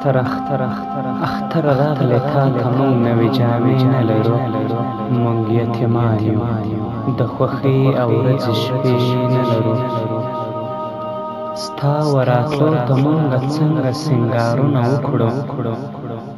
اختر اختر اختر اختر راغلی تا ته مونږ نوې جامې نه لرو مونږ یتیمان یو د خوښۍ او ورځې شپې نه لرو ستا وراتلو ته مونږ څنګه سینګارونه وکړو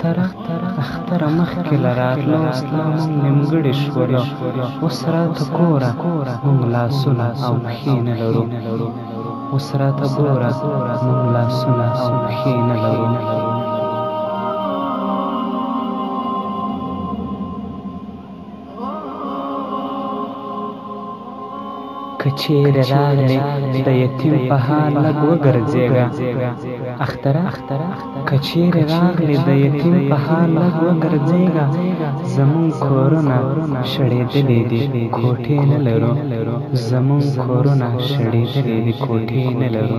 تر اختره مخکې له راتلو ستا مونږ نیمګړي شولو، اوس راته ګوره مونږ لاسونه او پښې نه لرو، اوس راته ګوره مونږ لاسونه او پښې نه لرو. که چېرې راغلې د یتیم په حال لږ وګرځېږه. اختره، که چېرې راغلې د یتیم په حال لږ وګرځېږه، زموږ کورونه شړېدلي دي کوټې نه لرو، زموږ کورونه شړېدلي دي کوټې نه لرو.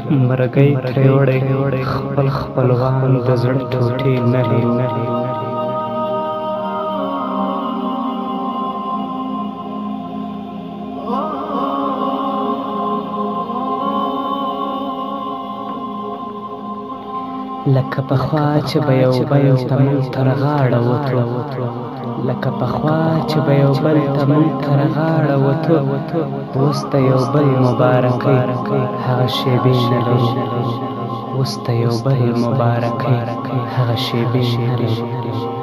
مرګی ترې وړی خپل خپلوان د زړه ټوټې نه لرو لکه پخوا چې به یو بل ته موږ تر غاړه وتو لکه پخوا چې به یو بل ته موږ تر غاړه وتو اوس ته یو بل مبارکۍ هغه شېبې نه لرو اوس ته یو بل مبارکۍ هغه شېبې نه لرو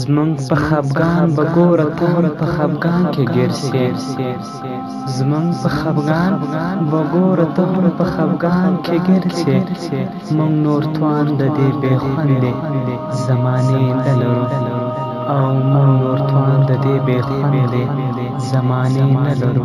زمونږ په خپګان به ګوره ته هم په خپګان کې ګیر سې زمونږ په خپګان به ګوره ته هم په خپګان کې ګیر سې مونږ نور توان د دې بې خوندې زمانې نه لرو او مونږ نور توان د دې بې خوندې زمانې نه لرو